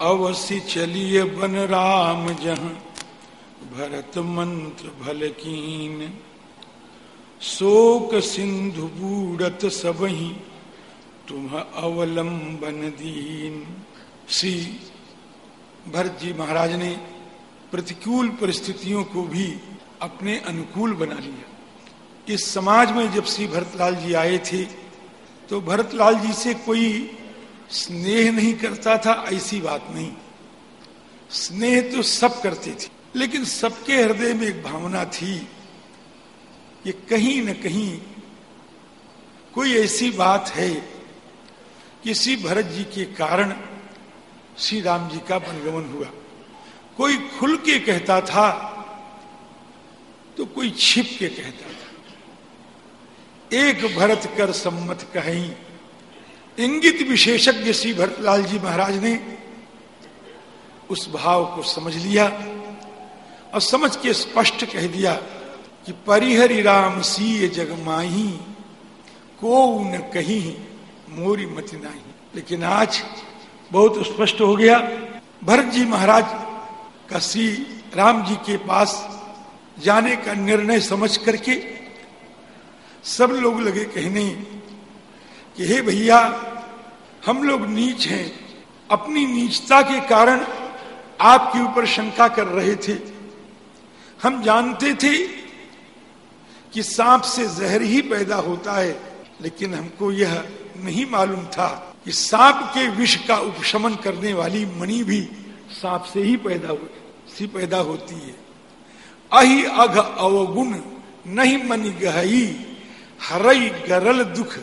अवश्य चलिए बन राम जहाँ, भरत मंत्र भल कीन। शोक सिंधु बूढ़त सबही, तुम अवलंबन दीन। श्री भरत जी महाराज ने प्रतिकूल परिस्थितियों को भी अपने अनुकूल बना लिया। इस समाज में जब श्री भरतलाल जी आए थे तो भरतलाल जी से कोई स्नेह नहीं करता था, ऐसी बात नहीं। स्नेह तो सब करते थे, लेकिन सबके हृदय में एक भावना थी कि कहीं न कहीं कोई ऐसी बात है कि श्री भरत जी के कारण श्री राम जी का वनगमन हुआ। कोई खुल के कहता था तो कोई छिप के कहता था। एक भरत कर सम्मत कहीं इंगित विशेषज्ञ श्री भरतलाल जी महाराज ने उस भाव को समझ लिया और समझ के स्पष्ट कह दिया कि परिहरि राम सी जगमाही को न कहीं मोरी मत नाही। लेकिन आज बहुत स्पष्ट हो गया, भरत जी महाराज का श्री राम जी के पास जाने का निर्णय समझ करके सब लोग लगे कहने कि हे भैया, हम लोग नीच हैं। अपनी नीचता के कारण आपके ऊपर शंका कर रहे थे। हम जानते थे कि सांप से जहर ही पैदा होता है, लेकिन हमको यह नहीं मालूम था कि सांप के विष का उपशमन करने वाली मणि भी सांप से ही पैदा हो, सी पैदा होती है। अहि अघ अवगुण नहीं मनि गहई हरई गरल दुख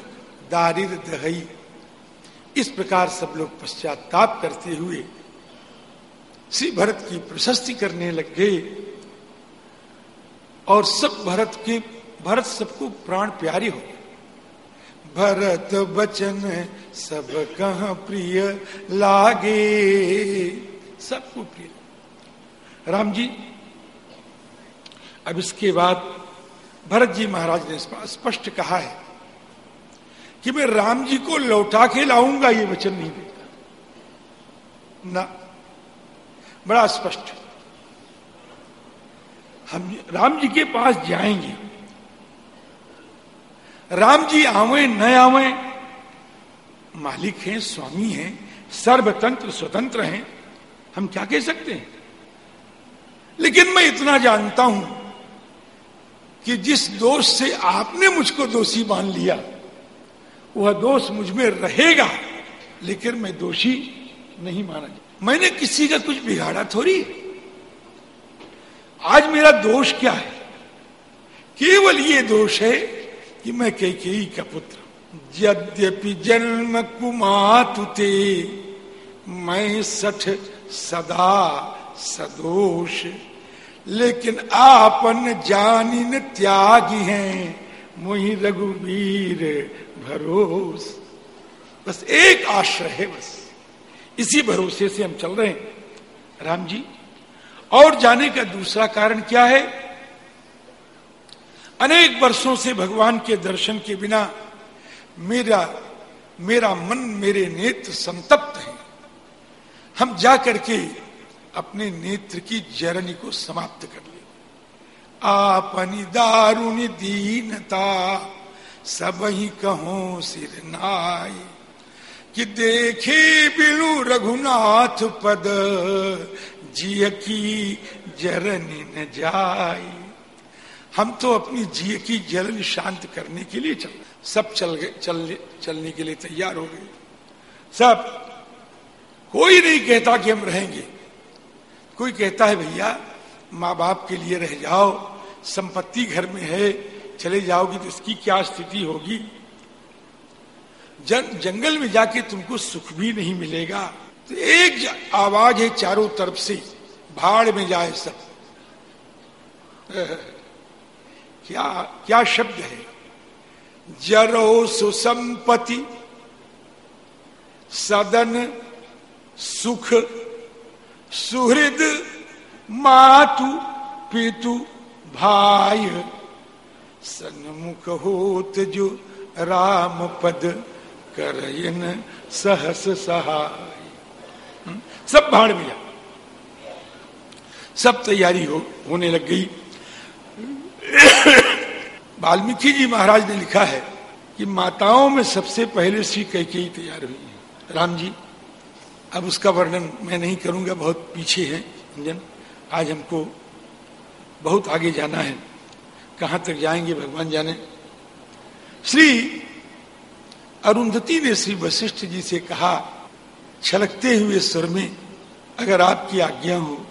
दहई इस प्रकार सब लोग पश्चाताप करते हुए श्री भरत की प्रशस्ति करने लग गए और सब भरत के, भरत सबको प्राण प्यारे हो गए। भरत बचन सब कहा प्रिय लागे? सबको प्रिय। राम जी, अब इसके बाद भरत जी महाराज ने स्पष्ट कहा है कि मैं राम जी को लौटा के लाऊँगा, ये वचन नहीं देता। ना। बड़ा स्पष्ट। हम राम जी के पास जाएँगे। राम जी आवे, न आवे, मालिक हैं, स्वामी हैं, सर्वतंत्र, स्वतंत्र हैं। हम क्या कह सकते हैं? लेकिन मैं इतना जानता हूँ कि जिस दोष से आपने मुझको दोषी मान लिया वह दोष मुझमें रहेगा, लेकिन मैं दोषी नहीं माना मैंने किसी का कुछ बिगाड़ा थोड़ी। आज मेरा दोष क्या है? केवल ये दोष है कि मैं कैकेयी का पुत्र यद्यपि जन्म कुमातुते, मैं सठ सदा सदोष। लेकिन आपन जानिन त्यागी हैं, मुही रघुवीर भरोस। बस एक आश्रय है बस। इसी भरोसे से हम चल रहे हैं। राम जी, और जाने का दूसरा कारण क्या है? अनेक वर्षों से भगवान के दर्शन के बिना मेरा मेरा मन, मेरे नेत्र संतप्त है। हम जा करके अपने नेत्र की जरनी को समाप्त कर ले। आपनी दारुणी दीनता सब ही कहो सिर नाई कि देखे बिलु रघुनाथ पद, जिय की जरनी न जाई। हम तो अपनी जिय की जलन शांत करने के लिए चल, सब चल गए, चल, चलने के लिए तैयार हो गए। सब, कोई नहीं कहता कि हम रहेंगे। कोई कहता है, भैया, माँ बाप के लिए रह जाओ, संपत्ति घर में है चले जाओगी तो इसकी क्या स्थिति होगी? जन, जंगल में जाके तुमको सुख भी नहीं मिलेगा। तो एक आवाज़ है चारों तरफ़ से, भाड़ में जाए सब। क्या क्या शब्द है? जरो सुसंपति सदन सुख, सुहृद मातु पितु भाई। सन्मुख होत जो राम पद करयन सहस सहाय। हम्म? सब भाड़ में जा। सब तैयारी हो, होने लग गई। वाल्मीकि जी महाराज ने लिखा है कि माताओं में सबसे पहले श्री कैकेयी तैयार हुई है। राम जी, अब उसका वर्णन मैं नहीं करूँगा, बहुत पीछे है आज हमको बहुत आगे जाना है। कहाँ तक जाएँगे भगवान जाने? श्री अरुंधति ने श्री वशिष्ठ जी से कहा, छलकते हुए स्वर में, अगर आपकी आज्ञा हो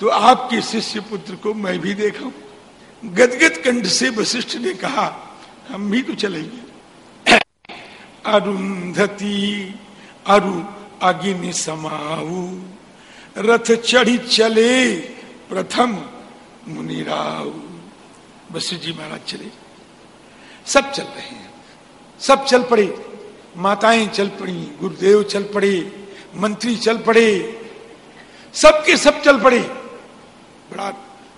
तो आपके शिष्य पुत्र को मैं भी देखा। गदगद कंठ से वशिष्ठ ने कहा, हम भी तो चलेंगे। अरुंधति, अरु अग्नि समाऊ, रथ चढ़ी चले प्रथम मुनिराव वशिष्ठ जी महाराज चले। सब चल रहे हैं। सब चल पड़े। माताएँ चल पड़ी, गुरुदेव चल पड़े, मंत्री चल पड़े। सबके सब चल पड़े। बड़ा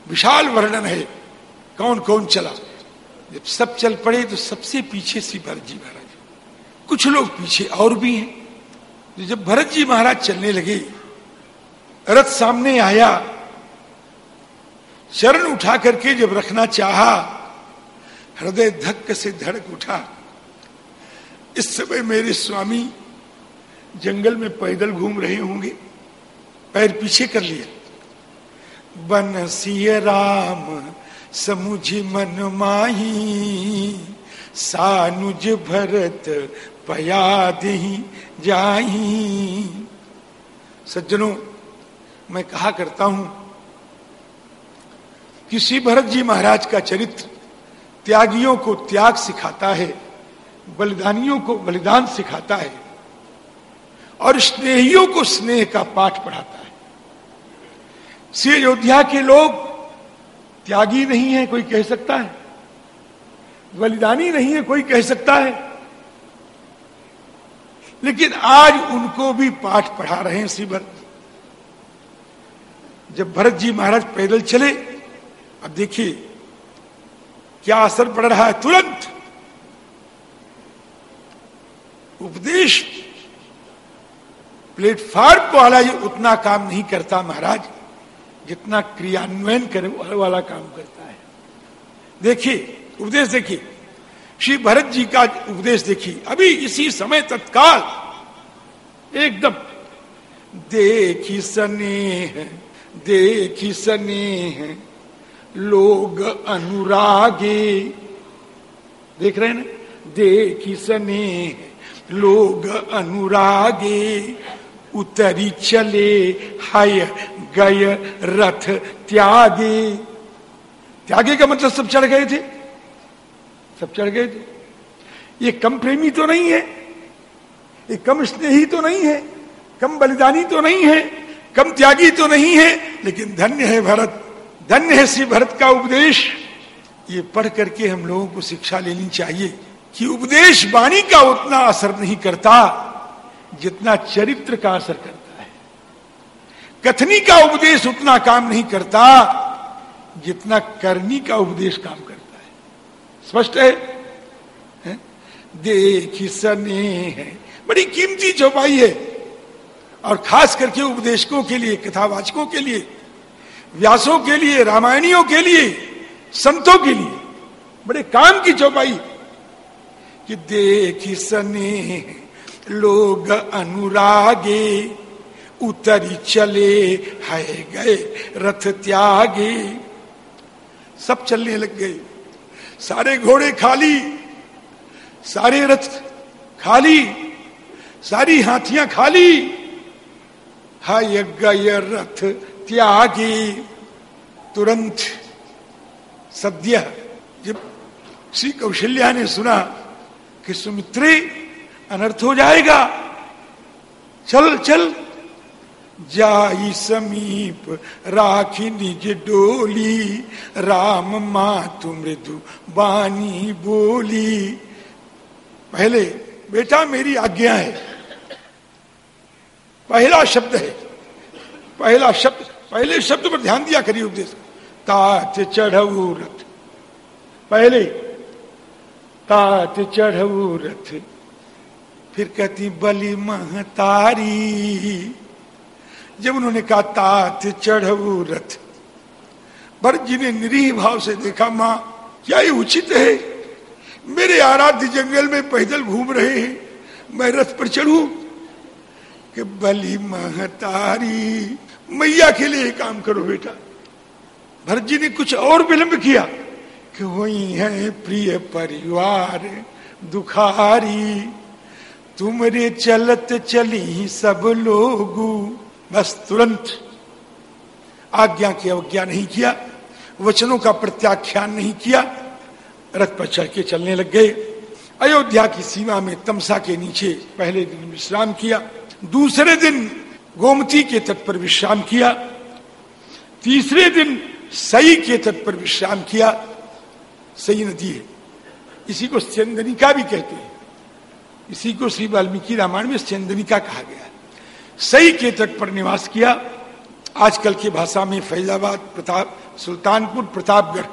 विशाल वर्णन है। कौन कौन चला? जब सब चल पड़े तो सबसे पीछे श्री भरत जी महाराज। कुछ लोग पीछे और भी हैं। तो जब भरत जी महाराज चलने लगे, रथ सामने आया चरण उठा करके जब रखना चाहा, हृदय धक्क से धड़क उठा। इस समय मेरे स्वामी जंगल में पैदल घूम रहे होंगे, पैर पीछे कर लिया बन सिय राम, समुझ मन माही, सानुज भरत पया दही जाही। सज्जनों, मैं कहा करता हूँ कि श्री भरत जी महाराज का चरित्र त्यागियों को त्याग सिखाता है, बलिदानियों को बलिदान सिखाता है, और स्नेहियों को स्नेह का पाठ पढ़ाता है। श्री अयोध्या के लोग त्यागी नहीं है, कोई कह सकता है। बलिदानी नहीं है, कोई कह सकता है। लेकिन आज उनको भी पाठ पढ़ा रहे हैं श्री भरत। जब भरत जी महाराज पैदल चले अब देखिए, क्या असर पड़ रहा है तुरंत? उपदेश प्लेटफॉर्म वाला ये उतना काम नहीं करता महाराज, जितना क्रियान्वयन करे, वाला काम करता है। देखिए, उपदेश देखिए, श्री भरत जी का उपदेश देखिए। अभी इसी समय तत्काल एकदम देखी स्नेह देखी स्नेह। लोग अनुरागे। देख रहे ना? देखी सने लोग अनुरागे। उतरी चले हय गय रथ त्यागे। त्यागे का मतलब सब चढ़ गए थे? सब चढ़ गए थे। ये कम प्रेमी तो नहीं है। ये कम स्नेही तो नहीं है। कम बलिदानी तो नहीं है। कम त्यागी तो नहीं है। लेकिन धन्य है भरत। धन्य है श्री भरत का उपदेश। ये पढ़ करके हम लोगों को शिक्षा लेनी चाहिए कि उपदेश वाणी का उतना असर नहीं करता जितना चरित्र का असर करता है। कथनी का उपदेश उतना काम नहीं करता जितना करनी का उपदेश काम करता है। स्पष्ट है, है? देख सने है। बड़ी कीमती चौपाई है। और खास करके उपदेशकों के लिए कथावाचकों के लिए व्यासों के लिए, रामायणियों के लिए, संतों के लिए, बड़े काम की चौपाई कि देखी सने लोग अनुरागे, उतरी चले है गए, रथ त्यागे। सब चलने लग गए। सारे घोड़े खाली, सारे रथ खाली, सारी हाथियाँ खाली। हाय गय रथ त्यागी तुरंत सद्य जब श्री कौशल्या ने सुना कि सुमित्री अनर्थ हो जाएगा। चल चल। जाई समीप राखी निज डोली, राम मातु मृदु बानी बोली। पहले, बेटा मेरी आज्ञा है। पहला शब्द है, पहला शब्द पहले शब्द पर ध्यान दिया करिए उपदेश। तात चढ़ऊ रथ। पहले तात चढ़ऊ रथ। फिर कहती, बलि महतारी जब उन्होंने कहा तात चढ़ू रथ, भरत जी ने निरीह भाव से देखा, माँ, क्या ये उचित है? मेरे आराध्य जंगल में पैदल घूम रहे हैं, मैं रथ पर चढ़ू? कि बली महतारी मैया के लिए काम करो बेटा। भरत जी ने कुछ और विलंब किया कि वही है प्रिय परिवार, दुखारी। तुमरे चलत चली सब लोग। बस तुरंत आज्ञा की अवज्ञा नहीं किया, वचनों का प्रत्याख्यान नहीं किया, रथ पर चढ़ के चलने लग गए। अयोध्या की सीमा में तमसा के नीचे पहले दिन विश्राम किया, दूसरे दिन गोमती के तट पर विश्राम किया। तीसरे दिन सई के तट पर विश्राम किया। सई नदी है। इसी को चंदनिका भी कहते हैं। इसी को श्री वाल्मीकि रामायण में चंदनिका कहा गया सई के तट पर निवास किया। आजकल की भाषा में फैजाबाद, प्रताप, सुल्तानपुर, प्रतापगढ़,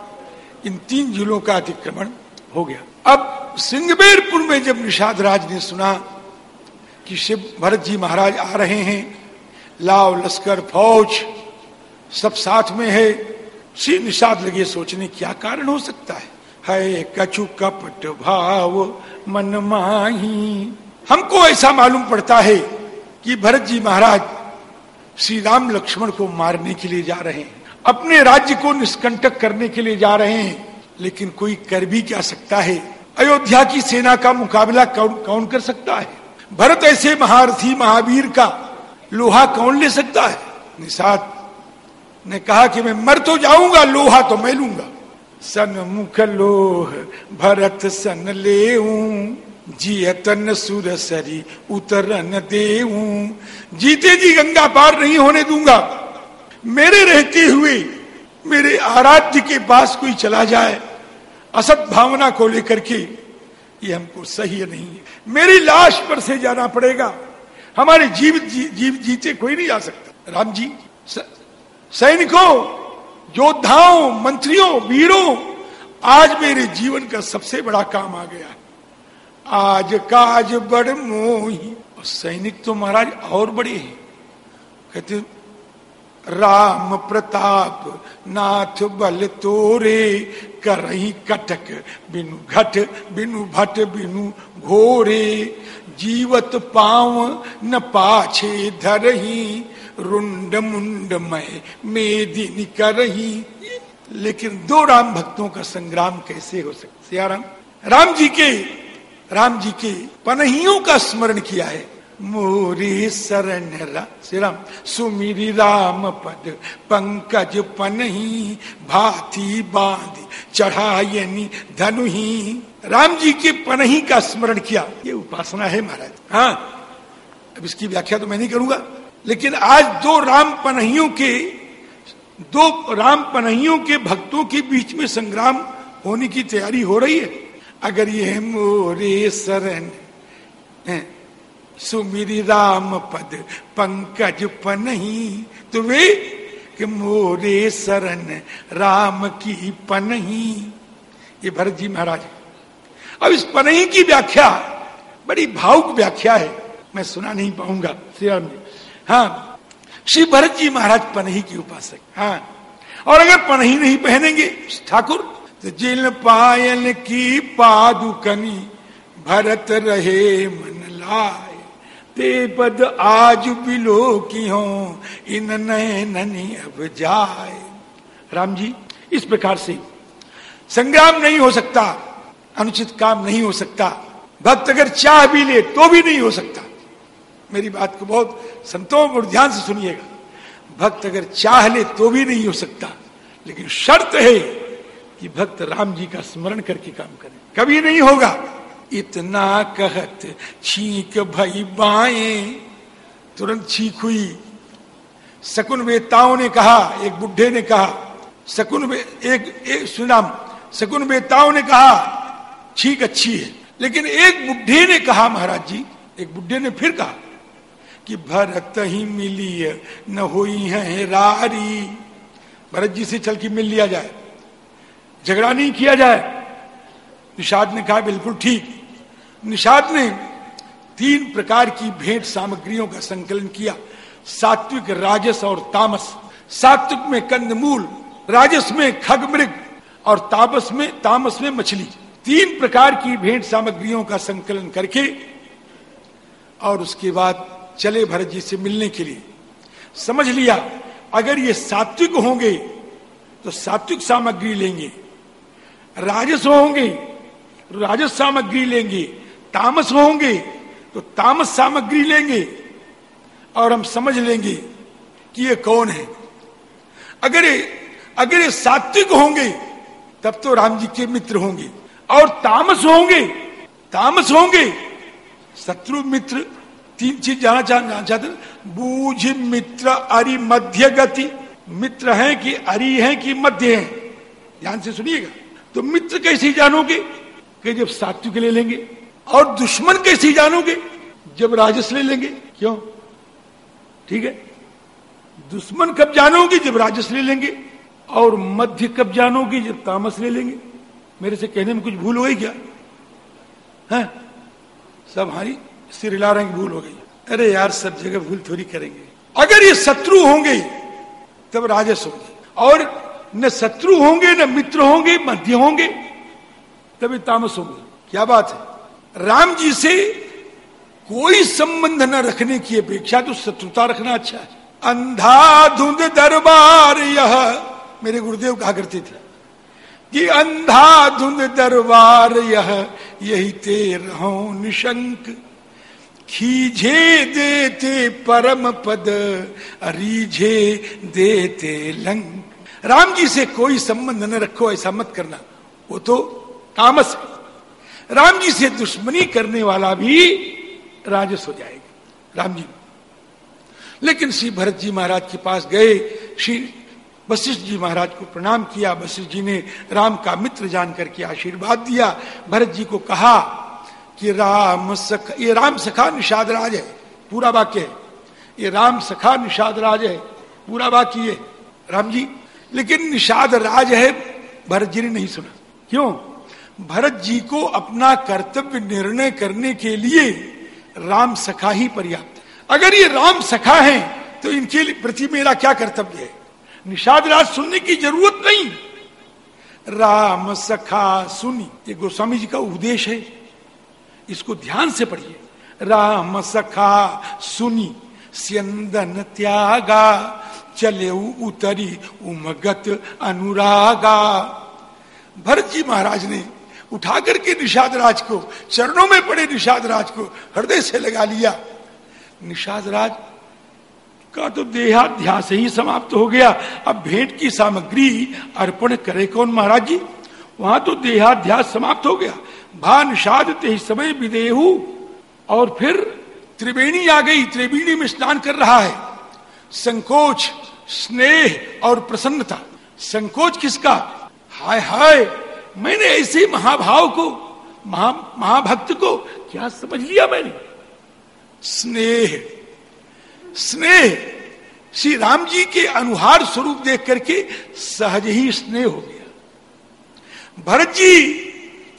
इन तीन जिलों का अतिक्रमण हो गया। अब सिंगबेरपुर में जब निषाद राज ने सुना कि शिव भरत जी महाराज आ रहे हैं लाव लश्कर, फौज, सब साथ में है। श्री निषाद लगे सोचने, क्या कारण हो सकता है? है कछु कपट भाव मन माही। हमको ऐसा मालूम पड़ता है कि भरत जी महाराज श्री राम लक्ष्मण को मारने के लिए जा रहे हैं। अपने राज्य को निष्कंटक करने के लिए जा रहे हैं। लेकिन कोई कर भी क्या सकता है? अयोध्या की सेना का मुकाबला कौन कौन कर सकता है? भरत ऐसे महारथी महावीर का लोहा कौन ले सकता है? निषाद ने कहा कि मैं मर तो जाऊँगा, लोहा तो मैं लूँगा। सन मुख लोह भरत सन ले जियतन सुरसरी उतरन दे जीते जी गंगा पार नहीं होने दूँगा। मेरे रहते हुए मेरे आराध्य के पास कोई चला जाए, असत भावना को लेकर के ये हमको सही नहीं है। मेरी लाश पर से जाना पड़ेगा। हमारे जीव जी, जीव जीते कोई नहीं आ सकता। राम जी सैनिकों योद्धाओं मंत्रियों वीरों आज मेरे जीवन का सबसे बड़ा काम आ गया। आज काज बड़ मोही सैनिक तो महाराज और बड़े हैं। कहते राम प्रताप नाथ बल तोरे करही कटक बिनु घट बिनु भट बिनु घोरे। जीवत पाव न पाछे धरही, रुंड मुंड मेदिनी करही लेकिन दो राम भक्तों का संग्राम कैसे हो सकता? सियाराम, राम जी के, राम जी के पनहियों का स्मरण किया है। मोरी शरण श्री राम सुमिरी राम पद, पंकज पनही, भाती बाँध, चढ़ायनी धनुही। राम जी के पनही का स्मरण किया। ये उपासना है महाराज। हाँ अब इसकी व्याख्या तो मैं नहीं करूँगा। लेकिन आज दो राम पनहियों के, दो राम पनहियों के भक्तों के बीच में संग्राम होने की तैयारी हो रही है। अगर ये मोरे शरण सुमिरी राम पद, पंकज पनही तो वे कि मोरे शरण, राम की पनही। ये भरत जी महाराज अब इस पनही की व्याख्या, बड़ी भावुक व्याख्या है। मैं सुना नहीं पाऊँगा। श्री राम जी। हाँ श्री भरत जी महाराज पनही की उपासक। हाँ। और अगर पनही नहीं पहनेंगे, ठाकुर? तो जिन पायल की पादुकनी भरत रहे मन लाए। ते पद आज बिलो की हो, इन ननी अब जाए। राम जी, इस प्रकार से संग्राम नहीं हो सकता। अनुचित काम नहीं हो सकता। भक्त अगर चाह भी ले तो भी नहीं हो सकता। मेरी बात को बहुत संतों और ध्यान से सुनिएगा। भक्त अगर चाह ले तो भी नहीं हो सकता। लेकिन शर्त है कि भक्त राम जी का स्मरण करके काम करे। कभी नहीं होगा। इतना कहत छीक भई बाए तुरंत छीक हुई। शकुन वेताओं ने कहा एक बुढ़े ने कहा शकुन एक, एक सुनाम शकुन वेताओं ने कहा छीक अच्छी है। लेकिन एक बुढ़े ने कहा, महाराज जी, एक बुढ़े ने फिर कहा कि भरत ही मिली न हुई है रारी। भरत जी से चल के मिल लिया जाए, झगड़ा नहीं किया जाए। निषाद ने कहा, बिल्कुल ठीक। निषाद ने तीन प्रकार की भेंट सामग्रियों का संकलन किया। सात्विक राजस और तामस। सात्विक में कंदमूल, राजस में खगमृग और तापस में, तामस में मछली। तीन प्रकार की भेंट सामग्रियों का संकलन करके और उसके बाद चले भरत जी से मिलने के लिए। समझ लिया, अगर ये सात्विक होंगे तो सात्विक सामग्री लेंगे। राजस होंगे राजस सामग्री लेंगे। तामस होंगे तो तामस सामग्री लेंगे। और हम समझ लेंगे कि ये कौन है। अगर ये अगर ये सात्विक होंगे, तब तो राम जी के मित्र होंगे। और तामस होंगे तामस होंगे। शत्रु मित्र, तीन चीज़ जाना जानना चाहते बूझ मित्र, अरि मध्य गति। मित्र है कि अरि है कि मध्य है? ध्यान से सुनिएगा। तो मित्र कैसे जानोगे? कि जब सात्विक ले लेंगे और दुश्मन कैसे जानोगे? जब राजस ले लेंगे। क्यों? ठीक है। दुश्मन कब जानोगे? जब राजस ले लेंगे। और मध्य कब जानोगे? जब तामस ले लेंगे। मेरे से कहने में कुछ भूल हो गई क्या? है? सब हमारी सिर हिला रहे भूल हो गई। अरे यार, सब जगह भूल थोड़ी करेंगे। अगर ये शत्रु होंगे, तब राजस होंगे। और न शत्रु होंगे, न मित्र होंगे, मध्य होंगे, तभी तामस होंगे। क्या बात है? राम जी से कोई संबंध न रखने की अपेक्षा तो शत्रुता रखना अच्छा है। अंधाधुंध दरबार यह, मेरे गुरुदेव कहा करते थे। कि अंधाधुंध दरबार यह, यही ते रहो निशंक। खीझे देते परम पद, रीझे देते लंक। राम जी से कोई संबंध न रखो, ऐसा मत करना। वो तो तामस है। राम जी से दुश्मनी करने वाला भी राजस हो जाएगा। राम जी। लेकिन श्री भरत जी महाराज के पास गए, श्री वशिष्ठ जी महाराज को प्रणाम किया, वशिष्ठ जी ने राम का मित्र जान करके आशीर्वाद दिया। भरत जी को कहा कि राम सख, ये राम सखा निषाद राज है, पूरा वाक्य है। ये राम सखा निषाद राज है, पूरा वाक्य है राम जी, लेकिन निषाद राज है, भरत जी ने नहीं सुना। क्यों? भरत जी को अपना कर्तव्य निर्णय करने के लिए राम सखा ही पर्याप्त अगर ये राम सखा है तो इनके प्रति मेरा क्या कर्तव्य है? निषाद राज सुनने की ज़रूरत नहीं। राम सखा सुनी, ये गोस्वामी जी का उपदेश है। इसको ध्यान से पढ़िए। राम सखा सुनी, स्यंदन त्यागा चले उतरी उमगत अनुरागा। भरत जी महाराज ने उठा करके निषाद राज को, चरणों में पड़े निषाद राज को हृदय से लगा लिया। निषाद राज का तो देहाध्यास ही समाप्त हो गया। अब भेंट की सामग्री अर्पण करे कौन महाराज जी? वहाँ तो देहाध्यास समाप्त हो गया। भा निषाद ते समय विदेहू। और फिर त्रिवेणी आ गई। त्रिवेणी में स्नान कर रहा है। संकोच, स्नेह और प्रसन्नता। संकोच किसका? हाय हाय, मैंने ऐसे महाभाव को, महा, महाभक्त को क्या समझ लिया मैंने? स्नेह। स्नेह। श्री राम जी के अनुहार स्वरूप देख करके सहज ही स्नेह हो गया। भरत जी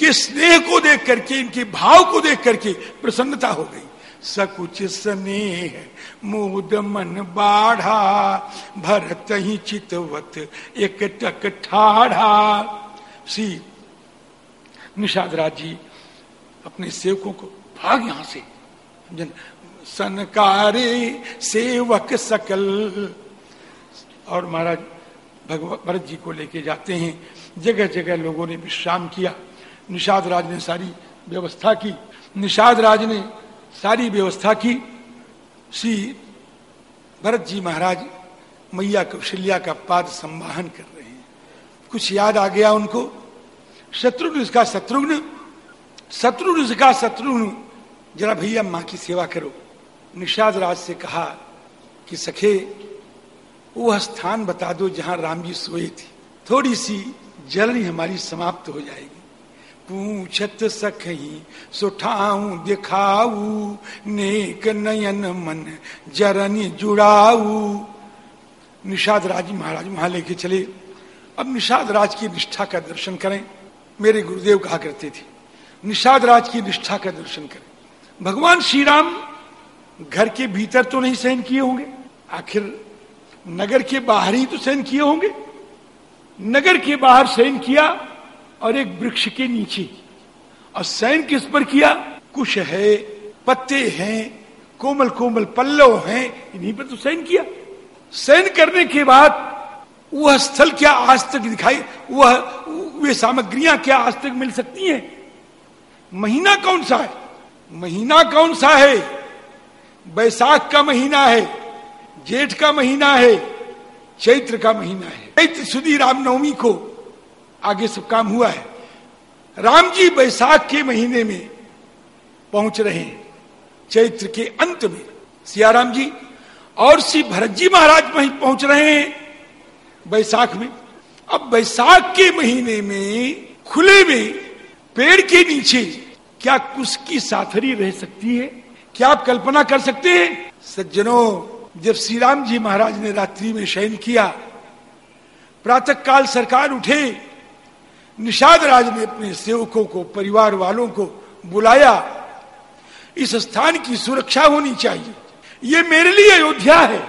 के स्नेह को देख करके, इनके भाव को देख करके प्रसन्नता हो गई। सकुच स्नेह मोद मन बाढ़ा, भरत ही चितवत, एक टक ठाढ़ा। श्री निषाद राज जी अपने सेवकों को भाग यहाँ से। सनकारे सेवक सकल। और महाराज भगवत भरत जी को लेके जाते हैं। जगह जगह लोगों ने विश्राम किया। निषाद राज ने सारी व्यवस्था की। निषाद राज ने सारी व्यवस्था की। श्री भरत जी महाराज मैया कौशल्या का पाद संवाहन कर रहे हैं। कुछ याद आ गया उनको? शत्रुघ्न इसका शत्रुघ्न। शत्रुघ्न इसका शत्रुघ्न। जरा भैया माँ की सेवा करो। निषाद राज से कहा कि सखे, वह स्थान बता दो जहाँ राम जी सोए थे। थोड़ी सी जलनी हमारी समाप्त हो जाएगी। पूछत सखी सुठाऊ, दिखाऊ, नेक नयन मन जरनी जुड़ाऊ। निषाद राज महाराज वहाँ लेके चले। अब निषाद राज की निष्ठा का दर्शन करें। मेरे गुरुदेव कहा करते थे, निषाद राज की निष्ठा का दर्शन करें। भगवान श्री राम घर के भीतर तो नहीं सहन किए होंगे। आखिर नगर के बाहर ही तो शयन किए होंगे। नगर के बाहर शयन किया और एक वृक्ष के नीचे। और शयन किस पर किया? कुश है, पत्ते हैं, कोमल कोमल पल्लव हैं, इन्हीं पर तो शयन किया। शयन करने के बाद वह स्थल क्या आज तक दिखाई, वह, वे सामग्रियाँ क्या आज तक मिल सकती हैं? महीना कौन सा है? महीना कौन सा है? बैसाख का महीना है, जेठ का महीना है, चैत्र का महीना है। चैत्र सुधी रामनवमी को आगे सब काम हुआ है। राम जी बैसाख के महीने में पहुँच रहे हैं, चैत्र के अंत में। सियाराम जी और श्री भरत जी महाराज वहीं पहुँच रहे हैं बैसाख में। अब बैसाख के महीने में खुले में पेड़ के नीचे क्या कुछ की साथरी रह सकती है? क्या आप कल्पना कर सकते हैं? सज्जनों, जब श्री राम जी महाराज ने रात्रि में शयन किया प्रातः काल सरकार उठे, निषाद राज ने अपने सेवकों को, परिवार वालों को बुलाया, इस स्थान की सुरक्षा होनी चाहिए। ये मेरे लिए अयोध्या है।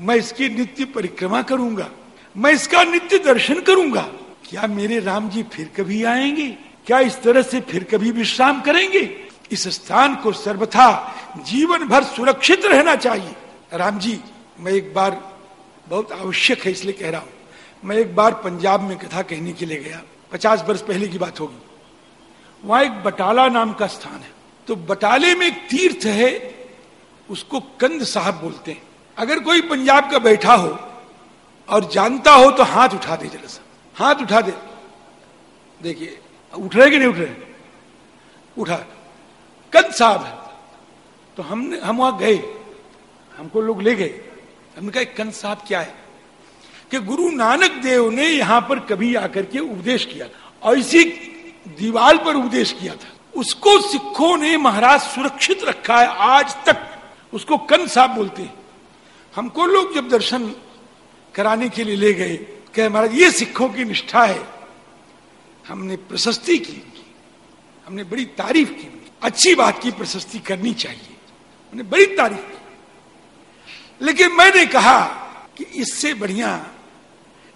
मैं इसकी नित्य परिक्रमा करूँगा। मैं इसका नित्य दर्शन करूँगा। क्या मेरे राम जी फिर कभी आएँगे? क्या इस तरह से फिर कभी विश्राम करेंगे? इस स्थान को सर्वथा जीवन भर सुरक्षित रहना चाहिए। राम जी, मैं एक बार, बहुत आवश्यक है इसलिए कह रहा हूँ, मैं एक बार पंजाब में कथा कहने के लिए गया। पचास वर्ष पहले की बात होगी। वहाँ एक बटाला नाम का स्थान है। तो बटाले में एक तीर्थ है, उसको कंद साहब बोलते हैं। अगर कोई पंजाब का बैठा हो और जानता हो तो हाथ उठा दे जरा सा। हाथ उठा दे। देखिए, उठ रहे कि नहीं उठ रहे? उठा। कंद साहब है। तो हमने, हम वहाँ गए, हमको लोग ले गए। हमने कहा कंद साहब क्या है? कि गुरु नानक देव ने यहाँ पर कभी आकर के उपदेश किया और इसी दीवाल पर उपदेश किया था। उसको सिखों ने महाराज सुरक्षित रखा है आज तक। उसको कन साहब बोलते हैं। हमको लोग जब दर्शन कराने के लिए ले गए, कहे, महाराज, ये सिखों की निष्ठा है। हमने प्रशस्ति की हमने बड़ी तारीफ़ की। अच्छी बात की प्रशस्ति करनी चाहिए। उन्हें बड़ी तारीफ़ की। लेकिन मैंने कहा कि इससे बढ़िया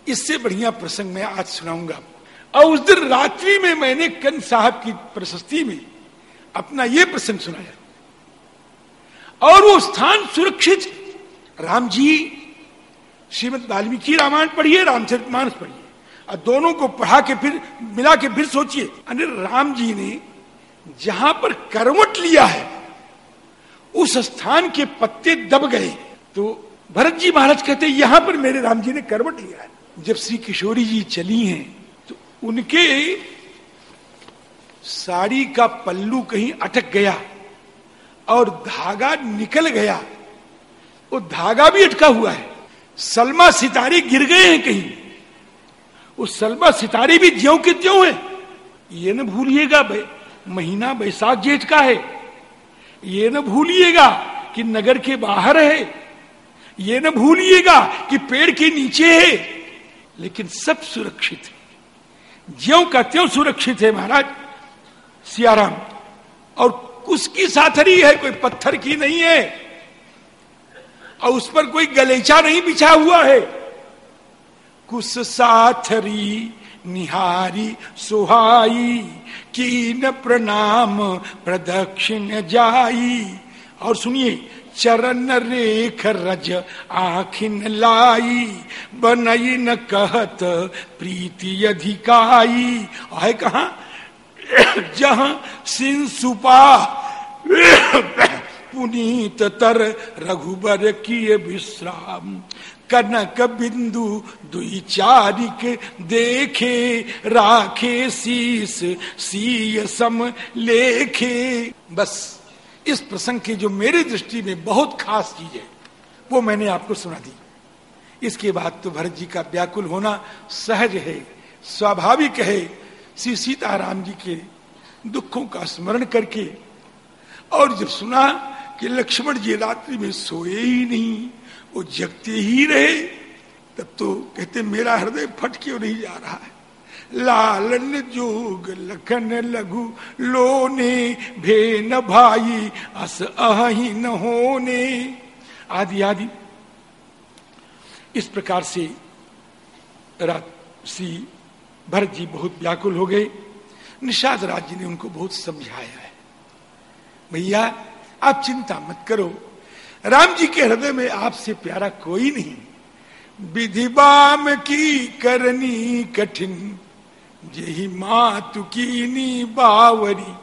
इससे बढ़िया प्रसंग मैं आज सुनाऊँगा। और उस दिन रात्रि में मैंने कन साहब की प्रशस्ति में अपना यह प्रसंग सुनाया। और वो स्थान सुरक्षित। राम जी, श्रीमद वाल्मीकि रामायण पढ़िए रामचरित मानस पढ़िए। और दोनों को पढ़ा के फिर, मिला के फिर सोचिए। अरे राम जी ने जहाँ पर करवट लिया है, उस स्थान के पत्ते दब गए। तो भरत जी महाराज कहते यहाँ पर मेरे राम जी ने करवट लिया है। जब श्री किशोरी जी चली हैं तो उनके साड़ी का पल्लू कहीं अटक गया और धागा निकल गया। वो धागा भी अटका हुआ है। सलमा सितारे गिर गए हैं कहीं। वो सलमा सितारे भी ज्यो के त्यों है। ये न भूलिएगा महीना बैसाख जेठ का है। ये न भूलिएगा कि नगर के बाहर है। ये न भूलिएगा कि पेड़ के नीचे है। लेकिन सब सुरक्षित है। ज्यो का त्यों सुरक्षित है महाराज। सियाराम, और उसकी साथरी है, कोई पत्थर की नहीं है। और उस पर कोई गलेचा नहीं बिछा हुआ है। कुछ साथरी निहारी सुहाई। कीन प्रणाम, प्रदक्षिण जाई। और सुनिए, चरण रेख रज, आखिन लाई। बनई न कहत, प्रीति अधिकाई। है कहा? जहाँ सिंसुपा, पुनीत तर रघुबर किए विश्राम। कनक बिंदु दुई चारिक देखे, राखे, शीस सीय सम लेखे। बस, इस प्रसंग की जो मेरी दृष्टि में बहुत खास चीज़ है, वो मैंने आपको सुना दी। इसके बाद तो भरत जी का व्याकुल होना सहज है, स्वाभाविक है। श्री सीताराम जी के दुखों का स्मरण करके और जब सुना कि लक्ष्मण जी रात्रि में सोए ही नहीं वो जगते ही रहे, तब तो कहते मेरा हृदय फट क्यों नहीं जा रहा है? लालन जोग लखन लघु लोने, भेन भाई अस अहि न होने। आदि आदि। इस प्रकार से श्री भरत जी बहुत व्याकुल हो गए। निषाद राज जी ने उनको बहुत समझाया है। भैया, आप चिंता मत करो। राम जी के हृदय में आपसे प्यारा कोई नहीं। विधि बाम की करनी कठिन, जही मातु की नी बावरी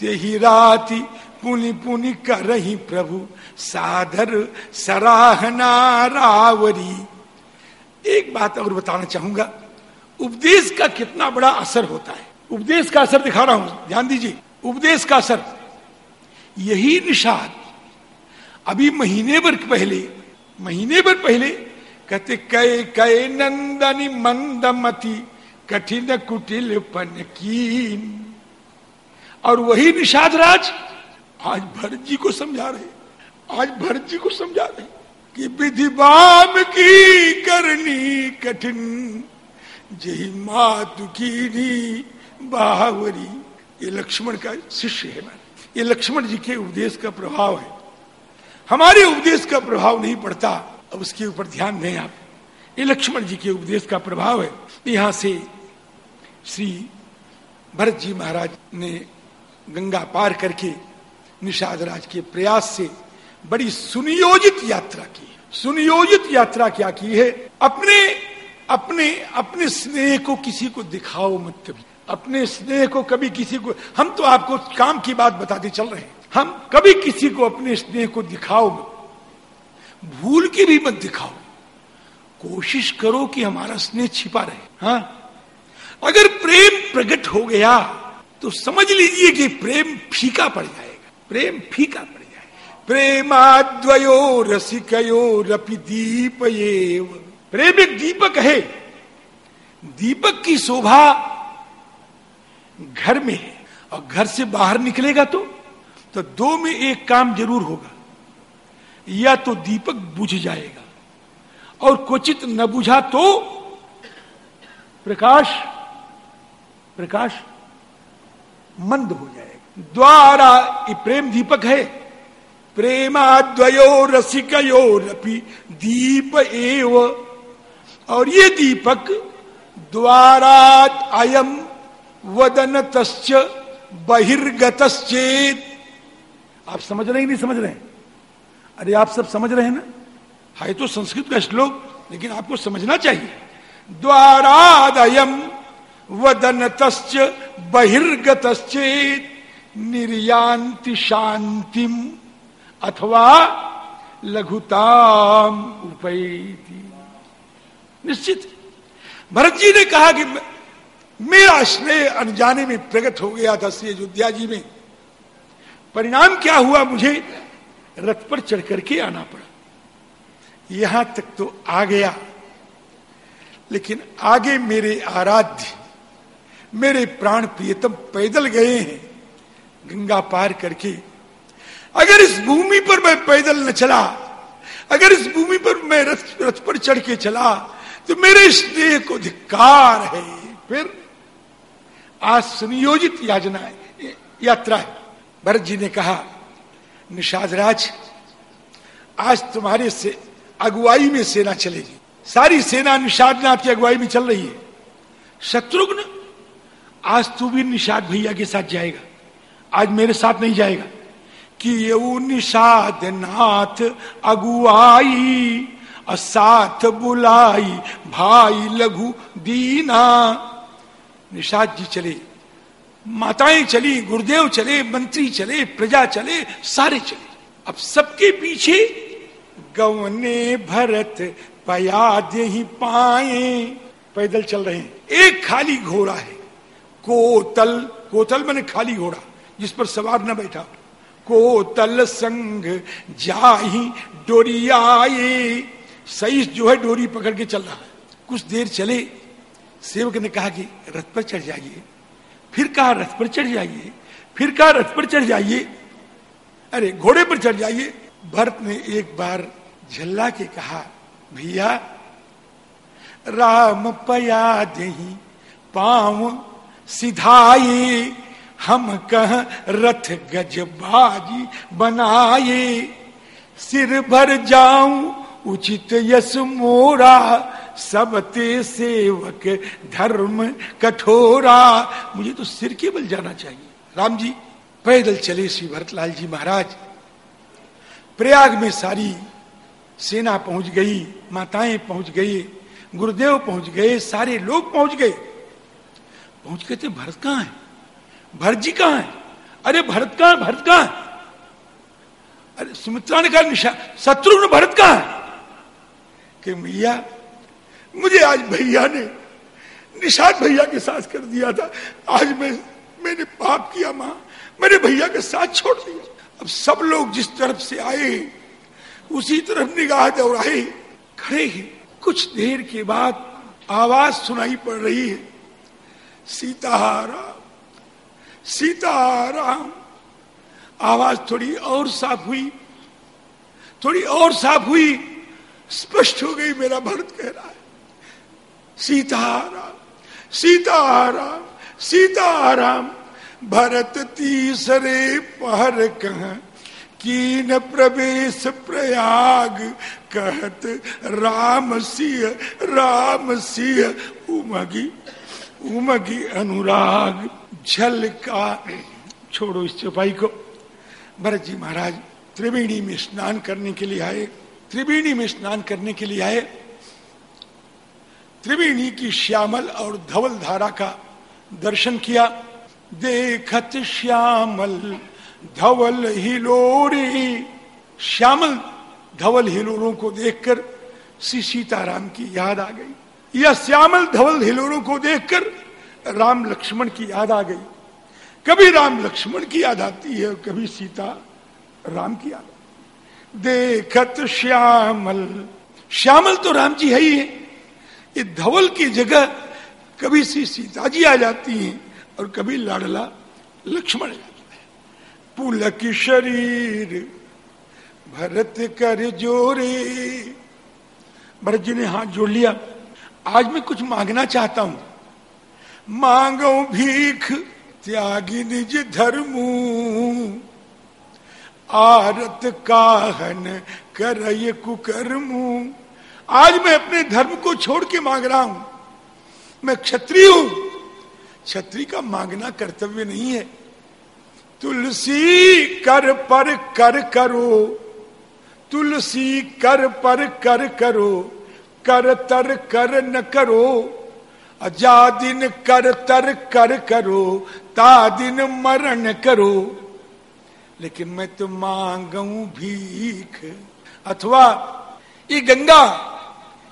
तेही राति पुनि पुनि कर रही प्रभु साधर सराहना रावरी एक बात और बताना चाहूँगा, उपदेश का कितना बड़ा असर होता है। उपदेश का असर दिखा रहा हूँ, ध्यान दीजिए, उपदेश का असर। यही निषाद अभी महीने भर पहले, महीने भर पहले, कहते कय कय नंदनी मंदमती, कठिन कुटिल पन की और वही निषाद राज आज भरत जी को समझा रहे आज भरत जी को समझा रहे कि विधि बाम की करनी कठिन, जही मातु की बावरी ये लक्ष्मण का शिष्य है ये लक्ष्मण जी के उपदेश का प्रभाव है। हमारे उपदेश का प्रभाव नहीं पड़ता। अब उसके ऊपर ध्यान दें आप। ये लक्ष्मण जी के उपदेश का प्रभाव है। यहाँ से श्री भरत जी महाराज ने गंगा पार करके निषाद राज के प्रयास से बड़ी सुनियोजित यात्रा की। सुनियोजित यात्रा क्या की है? अपने अपने अपने स्नेह को किसी को दिखाओ मत कभी। अपने स्नेह को कभी किसी को हम तो आपको काम की बात बताते चल रहे हैं। हम कभी किसी को अपने स्नेह को दिखाओ मत भूल के भी मत दिखाओ। कोशिश करो कि हमारा स्नेह छिपा रहे। हाँ? अगर प्रेम प्रकट हो गया तो समझ लीजिए कि प्रेम फीका पड़ जाएगा। प्रेम फीका पड़ जाएगा। प्रेमाद्वयो रसिकयो रपि दीप प्रेम एक दीपक है। दीपक की शोभा घर में है। और घर से बाहर निकलेगा तो तो दो में एक काम ज़रूर होगा। या तो दीपक बुझ जाएगा और क्वचित न बुझा तो प्रकाश प्रकाश मंद हो जाएगा। द्वारा प्रेम दीपक है, प्रेमाद्वयो रसिकयो रपि दीप एव। और ये दीपक द्वारा अयम वदन तस् बहिर्गत आप समझ रहे हैं नहीं समझ रहे हैं? अरे आप सब समझ रहे हैं ना? है तो संस्कृत का श्लोक, लेकिन आपको समझना चाहिए। द्वारादयम वदन तस् बहिर्गत निर्यांति शांतिम अथवा लघुताम उपैती। निश्चित। भरत जी ने कहा कि मेरा स्नेह अनजाने में प्रकट हो गया था श्री अयोध्या जी में। परिणाम क्या हुआ मुझे? रथ पर चढ़ करके आना पड़ा। यहाँ तक तो आ गया। लेकिन आगे मेरे आराध्य, मेरे प्राण प्रियतम पैदल गए हैं, गंगा पार करके। अगर इस भूमि पर मैं पैदल न चला, अगर इस भूमि पर मैं रथ रथ पर चढ़ के चला तो मेरे स्नेह को धिक्कार है। फिर आज सुनियोजित याजना, यात्रा है। भरत जी ने कहा निषाद राज आज तुम्हारे से अगुवाई में सेना चलेगी। सारी सेना निषाद नाथ की अगुवाई में चल रही है। शत्रुघ्न, आज तू भी निषाद भैया के साथ जाएगा। आज मेरे साथ नहीं जाएगा। कि ये निषाद नाथ अगुआई साथ बुलाई, भाई लघु दीना। निषाद जी चले। माताएँ चली, गुरुदेव चले, मंत्री चले, प्रजा चले, सारे चले। अब सबके पीछे गवने भरत, पयाद ही पाए। पैदल चल रहे हैं। एक खाली घोड़ा है। कोतल कोतल मैंने खाली घोड़ा, जिस पर सवार न बैठा। कोतल संग जाही डोरियाए सही जो है डोरी पकड़ के चल रहा है। कुछ देर चले, सेवक ने कहा कि रथ पर चढ़ जाइए। फिर कहा रथ पर चढ़ जाइए? फिर कहा रथ पर चढ़ जाइए? अरे, घोड़े पर चढ़ जाइए। भरत ने एक बार झल्ला के कहा, भैया, राम पया दही, पाव सिधाई हम कह रथ गजबाजी बनाए। सिर भर जाऊँ, उचित यश मोरा सब ते सेवक धर्म कठोरा। मुझे तो सिर के बल जाना चाहिए। राम जी, पैदल चले श्री भरतलाल जी महाराज। प्रयाग में सारी सेना पहुँच गई, माताएँ पहुँच गई, गुरुदेव पहुँच गए, सारे लोग पहुँच गए। पहुँच गए थे, भरत कहाँ है? भरत जी कहाँ है? अरे भरत कहाँ भरत कहाँ? है अरे सुमित्रा ने कहा निशा, शत्रुघ्न भरत कहाँ है? कि मैया मुझे आज भैया ने निषाद भैया के साथ कर दिया था। आज मैं, मैंने पाप किया माँ। मैंने भैया के साथ छोड़ दिया। अब सब लोग जिस तरफ़ से आए उसी तरफ़ निगाह दौड़ाए। खड़े हैं। कुछ देर के बाद आवाज़ सुनाई पड़ रही है। सीताराम सीताराम। आवाज़ थोड़ी और साफ़ हुई। थोड़ी और साफ़ हुई। स्पष्ट हो गई मेरा भरत कह रहा है। सीताराम सीताराम सीताराम, भरत तीसरे पहर कह? कीन प्रवेश प्रयाग कहत, राम सिंह राम सिंह, उमगी उमगी अनुराग झल का छोड़ो इस चौपाई को। भरत जी महाराज, त्रिवेणी में स्नान करने के लिए आए, त्रिवेणी में स्नान करने के लिए आए। त्रिवेणी की श्यामल और धवल धारा का दर्शन किया। देखत श्यामल, धवल हिलोरी। श्यामल, धवल हिलोरों को देखकर श्री सीताराम की याद आ गई। या श्यामल, धवल हिलोरों को देखकर राम लक्ष्मण की याद आ गई। कभी राम लक्ष्मण की याद आती है, कभी सीता राम की याद। देखत श्यामल श्यामल तो राम जी है ही है। ये धवल की जगह कभी सी सीता जी आ जाती हैं और कभी लाडला लक्ष्मण जाता है। पुलक शरीर, भरत कर जोरे। भरत जी ने हाथ जोड़ लिया। आज मैं कुछ मांगना चाहता हूँ। मांगो भीख, त्यागी निज धर्मू। आरत काहन कर कुकर्मू। आज मैं अपने धर्म को छोड़ के मांग रहा हूँ। मैं क्षत्रिय हूँ। क्षत्रिय का मांगना कर्तव्य नहीं है। तुलसी कर पर कर करो। तुलसी कर पर कर करो। कर तर कर न करो। अजा दिन कर तर कर करो। ता दिन मरण करो। लेकिन मैं तो मांगू भीख। अथवा ये गंगा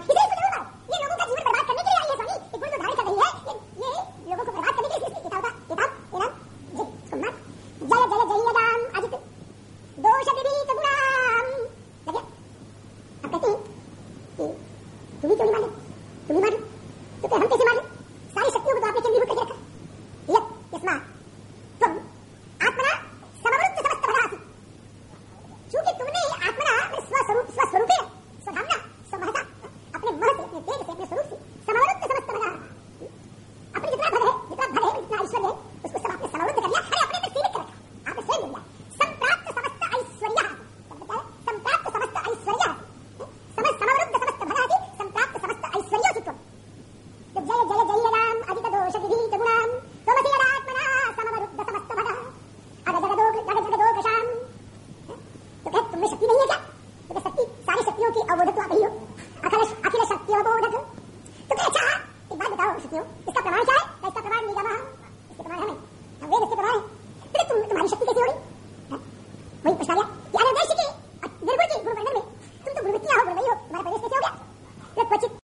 one.